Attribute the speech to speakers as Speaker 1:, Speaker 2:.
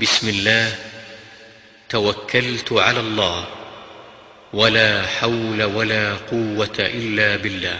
Speaker 1: بسم الله. توكلت على الله. ولا حول ولا قوة إلا بالله.